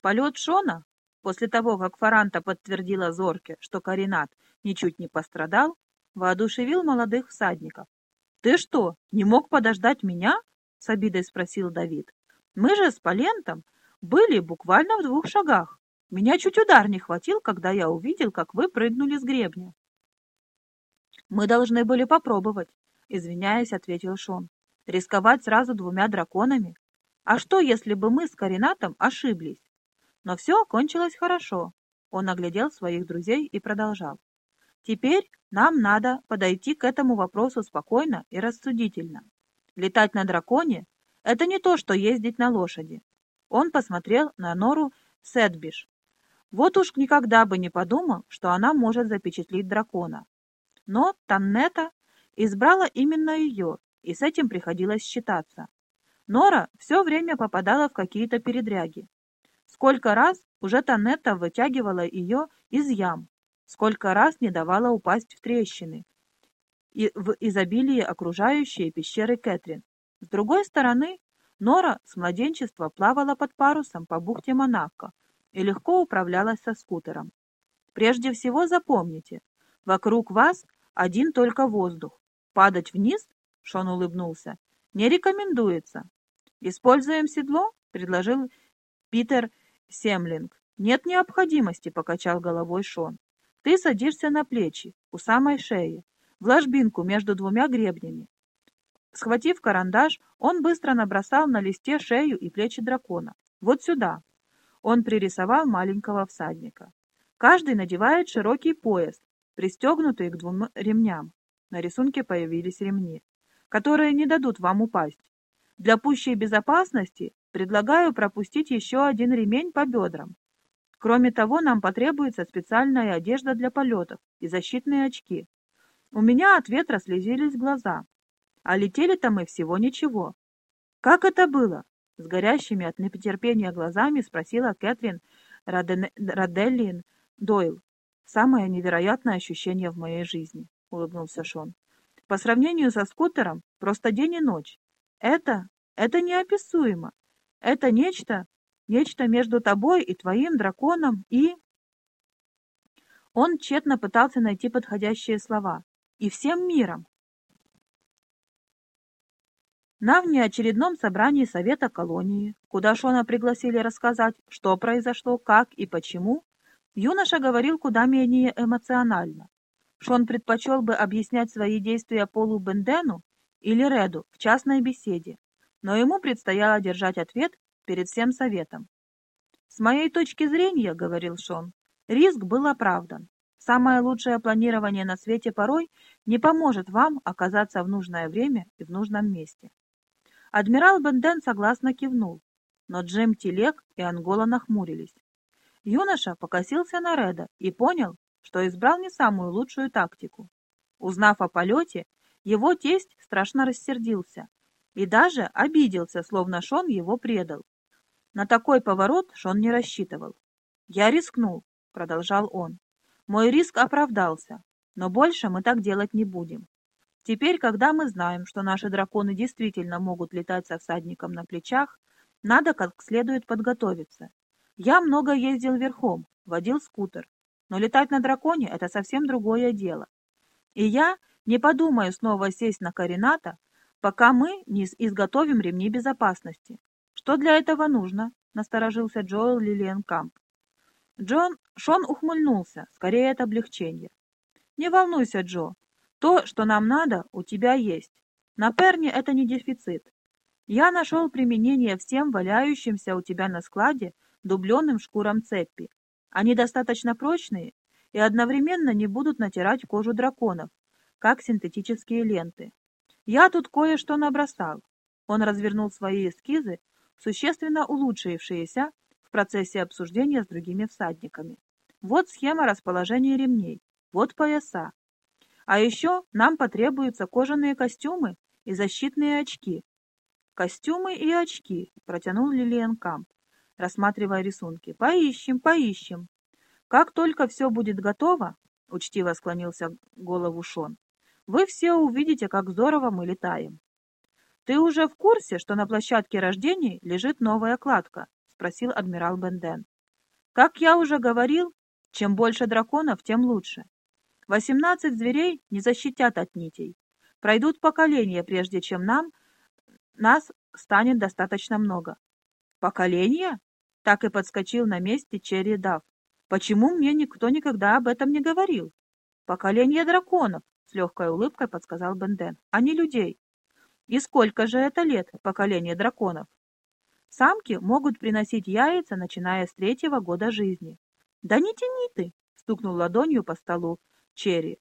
Полет Шона, после того, как Фаранта подтвердила Зорке, что Каринат ничуть не пострадал, воодушевил молодых всадников. «Ты что, не мог подождать меня?» — с обидой спросил Давид. «Мы же с Полентом были буквально в двух шагах. Меня чуть удар не хватил, когда я увидел, как вы прыгнули с гребня». «Мы должны были попробовать», — извиняясь, ответил Шон. «Рисковать сразу двумя драконами? А что, если бы мы с Каринатом ошиблись?» Но все кончилось хорошо. Он оглядел своих друзей и продолжал. «Теперь нам надо подойти к этому вопросу спокойно и рассудительно. Летать на драконе — это не то, что ездить на лошади». Он посмотрел на Нору Сэдбиш. Вот уж никогда бы не подумал, что она может запечатлить дракона. Но Таннета избрала именно ее, и с этим приходилось считаться. Нора все время попадала в какие-то передряги. Сколько раз уже Таннета вытягивала ее из ям, сколько раз не давала упасть в трещины, и в изобилии окружающие пещеры Кэтрин. С другой стороны, Нора с младенчества плавала под парусом по бухте Монако и легко управлялась со скутером. Прежде всего запомните, вокруг вас один только воздух. Падать вниз, Шон улыбнулся, не рекомендуется. Используем седло, предложил Питер Семлинг. Нет необходимости, покачал головой Шон. Ты садишься на плечи, у самой шеи, в ложбинку между двумя гребнями. Схватив карандаш, он быстро набросал на листе шею и плечи дракона. Вот сюда. Он пририсовал маленького всадника. Каждый надевает широкий пояс, пристегнутые к двум ремням. На рисунке появились ремни, которые не дадут вам упасть. Для пущей безопасности предлагаю пропустить еще один ремень по бедрам. Кроме того, нам потребуется специальная одежда для полетов и защитные очки. У меня от ветра слезились глаза, а летели-то мы всего ничего. Как это было? С горящими от нетерпения глазами спросила Кэтрин Раден... Раделлин Дойл. «Самое невероятное ощущение в моей жизни», — улыбнулся Шон. «По сравнению со скутером, просто день и ночь. Это... это неописуемо. Это нечто... нечто между тобой и твоим драконом и...» Он тщетно пытался найти подходящие слова. «И всем миром». На внеочередном собрании Совета колонии, куда Шона пригласили рассказать, что произошло, как и почему, Юноша говорил куда менее эмоционально. Шон предпочел бы объяснять свои действия Полу Бендену или Реду в частной беседе, но ему предстояло держать ответ перед всем советом. «С моей точки зрения, — говорил Шон, — риск был оправдан. Самое лучшее планирование на свете порой не поможет вам оказаться в нужное время и в нужном месте». Адмирал Бенден согласно кивнул, но Джим Телек и Ангола нахмурились. Юноша покосился на Реда и понял, что избрал не самую лучшую тактику. Узнав о полете, его тесть страшно рассердился и даже обиделся, словно Шон его предал. На такой поворот Шон не рассчитывал. «Я рискнул», — продолжал он. «Мой риск оправдался, но больше мы так делать не будем. Теперь, когда мы знаем, что наши драконы действительно могут летать со всадником на плечах, надо как следует подготовиться я много ездил верхом, водил скутер, но летать на драконе — это совсем другое дело. И я не подумаю снова сесть на Карината, пока мы не изготовим ремни безопасности. Что для этого нужно? — насторожился Джоэл Лилиенкамп. Джон Шон ухмыльнулся, скорее от облегчения. «Не волнуйся, Джо. То, что нам надо, у тебя есть. На Перне это не дефицит. Я нашел применение всем валяющимся у тебя на складе дубленым шкурам цепи. Они достаточно прочные и одновременно не будут натирать кожу драконов, как синтетические ленты. Я тут кое-что набросал. Он развернул свои эскизы, существенно улучшившиеся в процессе обсуждения с другими всадниками. Вот схема расположения ремней, вот пояса. А еще нам потребуются кожаные костюмы и защитные очки. Костюмы и очки, протянул Лилиан Камп рассматривая рисунки. «Поищем, поищем. Как только все будет готово, — учтиво склонился голову Шон, — вы все увидите, как здорово мы летаем. Ты уже в курсе, что на площадке рождений лежит новая кладка? спросил адмирал Бенден. «Как я уже говорил, чем больше драконов, тем лучше. Восемнадцать зверей не защитят от нитей. Пройдут поколения, прежде чем нам, нас станет достаточно много». «Поколения?» — так и подскочил на месте Черри Дав. «Почему мне никто никогда об этом не говорил?» «Поколение драконов», — с легкой улыбкой подсказал Бенден, — «а не людей». «И сколько же это лет, поколение драконов?» Самки могут приносить яйца, начиная с третьего года жизни. «Да не тяни ты!» — стукнул ладонью по столу Черри.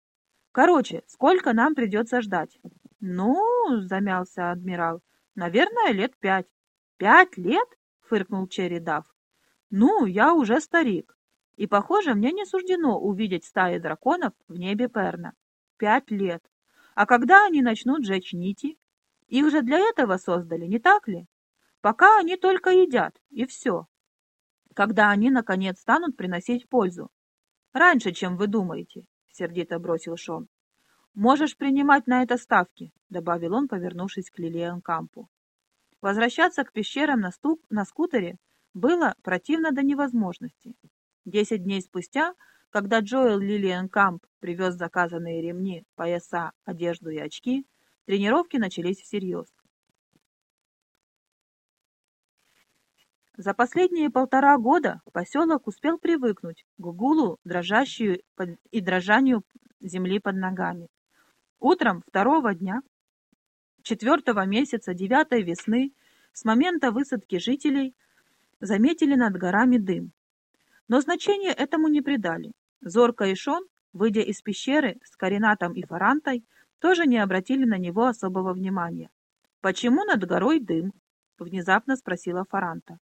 «Короче, сколько нам придется ждать?» «Ну, — замялся адмирал, — наверное, лет пять». «Пять лет?» — фыркнул Черри Дав. «Ну, я уже старик, и, похоже, мне не суждено увидеть стаи драконов в небе Перна. Пять лет. А когда они начнут жечь нити? Их же для этого создали, не так ли? Пока они только едят, и все. Когда они, наконец, станут приносить пользу. Раньше, чем вы думаете, — сердито бросил Шон. «Можешь принимать на это ставки», — добавил он, повернувшись к Лилиан Кампу. Возвращаться к пещерам на, ступ, на скутере было противно до невозможности. Десять дней спустя, когда Джоэл Лилиан Камп привез заказанные ремни, пояса, одежду и очки, тренировки начались всерьез. За последние полтора года поселок успел привыкнуть к гулу дрожащую и дрожанию земли под ногами. Утром второго дня, четвертого месяца девятой весны, с момента высадки жителей, заметили над горами дым. Но значения этому не придали. Зорка и Шон, выйдя из пещеры с Каринатом и Фарантой, тоже не обратили на него особого внимания. «Почему над горой дым?» — внезапно спросила Фаранта.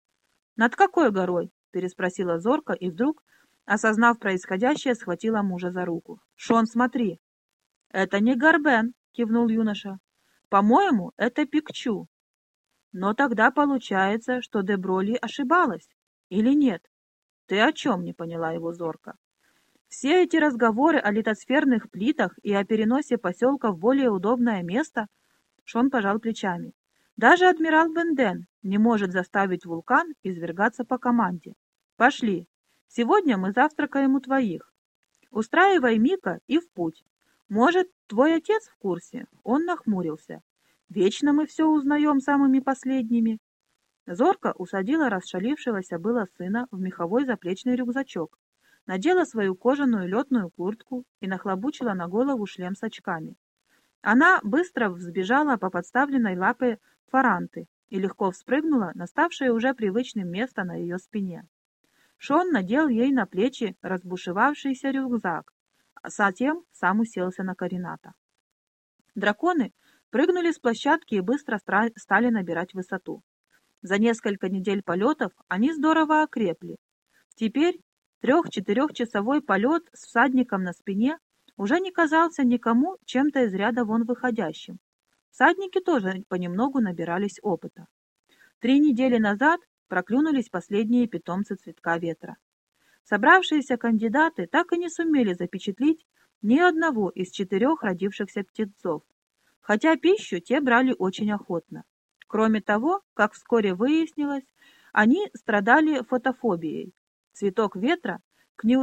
«Над какой горой?» — переспросила Зорка и вдруг, осознав происходящее, схватила мужа за руку. «Шон, смотри!» «Это не Горбен!» — кивнул юноша. «По-моему, это Пикчу». «Но тогда получается, что Деброли ошибалась. Или нет?» «Ты о чем?» — не поняла его Зорка. Все эти разговоры о литосферных плитах и о переносе поселка в более удобное место Шон пожал плечами. Даже адмирал Бенден не может заставить вулкан извергаться по команде. Пошли. Сегодня мы завтракаем у твоих. Устраивай Мика и в путь. Может, твой отец в курсе? Он нахмурился. Вечно мы все узнаем самыми последними. Зорка усадила расшалившегося было сына в меховой заплечный рюкзачок, надела свою кожаную летную куртку и нахлобучила на голову шлем с очками. Она быстро взбежала по подставленной лапе фаранты и легко вспрыгнула на ставшее уже привычным место на ее спине. Шон надел ей на плечи разбушевавшийся рюкзак, а затем сам уселся на Карината. Драконы прыгнули с площадки и быстро стали набирать высоту. За несколько недель полетов они здорово окрепли. Теперь трех-четырехчасовой полет с всадником на спине уже не казался никому чем-то из ряда вон выходящим. Всадники тоже понемногу набирались опыта. Три недели назад проклюнулись последние питомцы цветка ветра. Собравшиеся кандидаты так и не сумели запечатлить ни одного из четырех родившихся птенцов, хотя пищу те брали очень охотно. Кроме того, как вскоре выяснилось, они страдали фотофобией. Цветок ветра, к, не...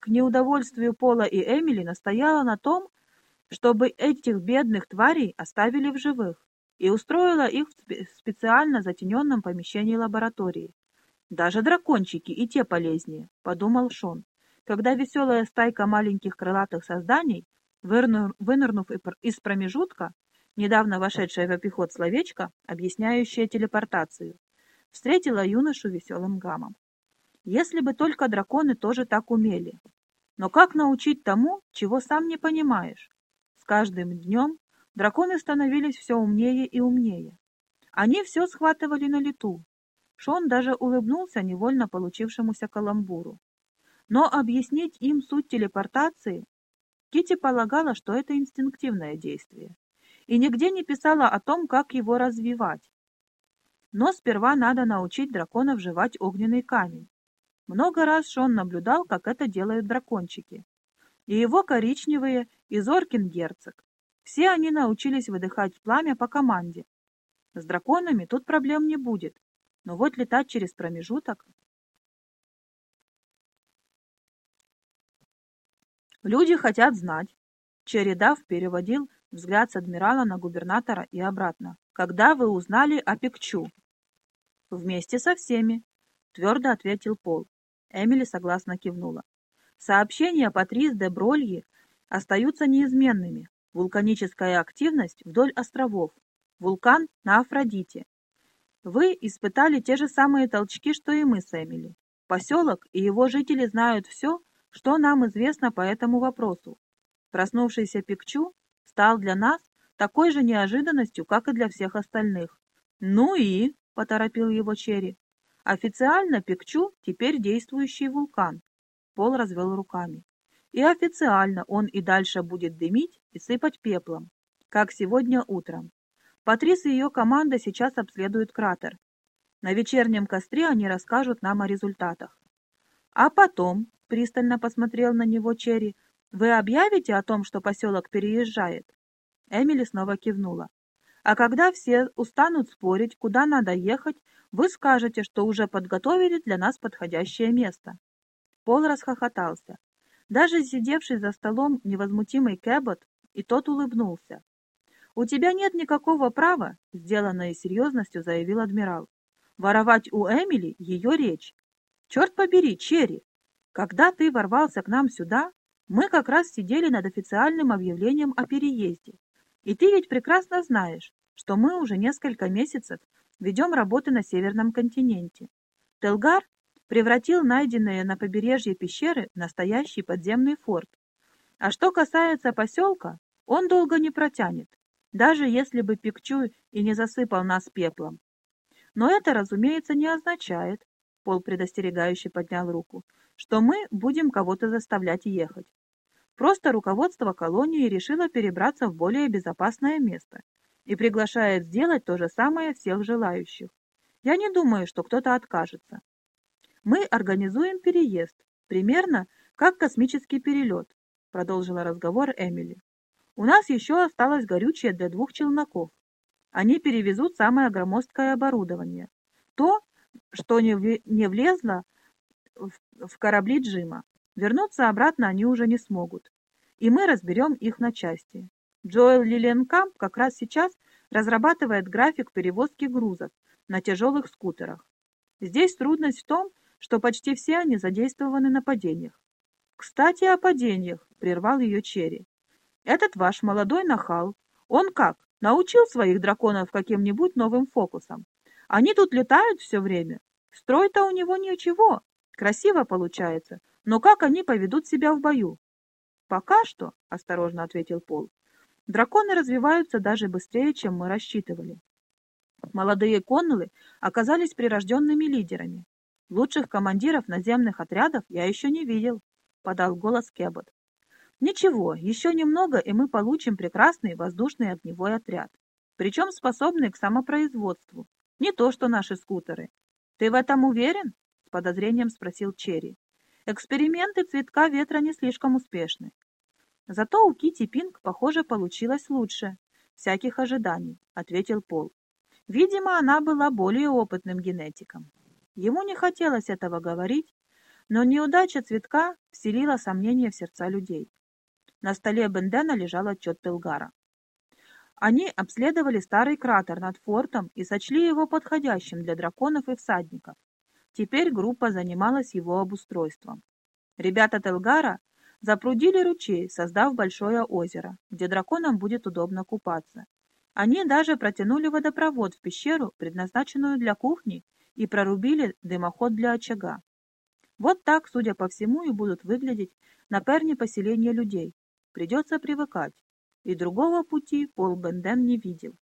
к неудовольствию Пола и Эмили, настояла на том, чтобы этих бедных тварей оставили в живых, и устроила их в специально затененном помещении лаборатории. «Даже дракончики и те полезнее», — подумал Шон, когда веселая стайка маленьких крылатых созданий, вынырнув из промежутка, недавно вошедшая в обиход словечко, объясняющее телепортацию, встретила юношу веселым гамом. Если бы только драконы тоже так умели. Но как научить тому, чего сам не понимаешь? каждым днем драконы становились все умнее и умнее. Они все схватывали на лету. Шон даже улыбнулся невольно получившемуся каламбуру. Но объяснить им суть телепортации Кити полагала, что это инстинктивное действие, и нигде не писала о том, как его развивать. Но сперва надо научить драконов жевать огненный камень. Много раз Шон наблюдал, как это делают дракончики и его коричневые, и Зоркин герцог. Все они научились выдыхать пламя по команде. С драконами тут проблем не будет. Но вот летать через промежуток... Люди хотят знать. Чередав переводил взгляд с адмирала на губернатора и обратно. Когда вы узнали о Пикчу? Вместе со всеми, твердо ответил Пол. Эмили согласно кивнула. Сообщения Патрис де Брольи остаются неизменными. Вулканическая активность вдоль островов. Вулкан на Афродите. Вы испытали те же самые толчки, что и мы с Эмили. Поселок и его жители знают все, что нам известно по этому вопросу. Проснувшийся Пикчу стал для нас такой же неожиданностью, как и для всех остальных. «Ну и...» — поторопил его Черри. «Официально Пикчу теперь действующий вулкан». Пол развел руками. «И официально он и дальше будет дымить и сыпать пеплом, как сегодня утром. Патрис и ее команда сейчас обследуют кратер. На вечернем костре они расскажут нам о результатах. А потом, — пристально посмотрел на него Черри, — вы объявите о том, что поселок переезжает? Эмили снова кивнула. А когда все устанут спорить, куда надо ехать, вы скажете, что уже подготовили для нас подходящее место. Пол расхохотался. Даже сидевший за столом невозмутимый Кэббот, и тот улыбнулся. «У тебя нет никакого права», — сделанной серьезностью заявил адмирал, «воровать у Эмили ее речь. Черт побери, Черри, когда ты ворвался к нам сюда, мы как раз сидели над официальным объявлением о переезде. И ты ведь прекрасно знаешь, что мы уже несколько месяцев ведем работы на Северном континенте. Телгар превратил найденные на побережье пещеры в настоящий подземный форт. А что касается поселка, он долго не протянет даже если бы Пикчу и не засыпал нас пеплом. Но это, разумеется, не означает, Пол предостерегающе поднял руку, что мы будем кого-то заставлять ехать. Просто руководство колонии решило перебраться в более безопасное место и приглашает сделать то же самое всех желающих. Я не думаю, что кто-то откажется. Мы организуем переезд, примерно как космический перелет, продолжила разговор Эмили. У нас еще осталось горючее для двух челноков. Они перевезут самое громоздкое оборудование. То, что не, влезло в корабли Джима. Вернуться обратно они уже не смогут. И мы разберем их на части. Джоэл Лиленкамп как раз сейчас разрабатывает график перевозки грузов на тяжелых скутерах. Здесь трудность в том, что почти все они задействованы на падениях. «Кстати, о падениях», — прервал ее Черри. Этот ваш молодой нахал, он как, научил своих драконов каким-нибудь новым фокусам? Они тут летают все время. Строй-то у него ничего, красиво получается, но как они поведут себя в бою? Пока что, — осторожно ответил Пол, — драконы развиваются даже быстрее, чем мы рассчитывали. Молодые коннелы оказались прирожденными лидерами. Лучших командиров наземных отрядов я еще не видел, — подал голос Кебот. Ничего, еще немного, и мы получим прекрасный воздушный огневой отряд, причем способный к самопроизводству, не то что наши скутеры. Ты в этом уверен? С подозрением спросил Черри. Эксперименты цветка ветра не слишком успешны. Зато у Кити Пинг, похоже, получилось лучше. Всяких ожиданий, ответил Пол. Видимо, она была более опытным генетиком. Ему не хотелось этого говорить, но неудача цветка вселила сомнения в сердца людей. На столе Бендена лежал отчет Пелгара. Они обследовали старый кратер над фортом и сочли его подходящим для драконов и всадников. Теперь группа занималась его обустройством. Ребята Телгара запрудили ручей, создав большое озеро, где драконам будет удобно купаться. Они даже протянули водопровод в пещеру, предназначенную для кухни, и прорубили дымоход для очага. Вот так, судя по всему, и будут выглядеть на перне поселения людей, Придется привыкать. И другого пути Пол Бенден не видел.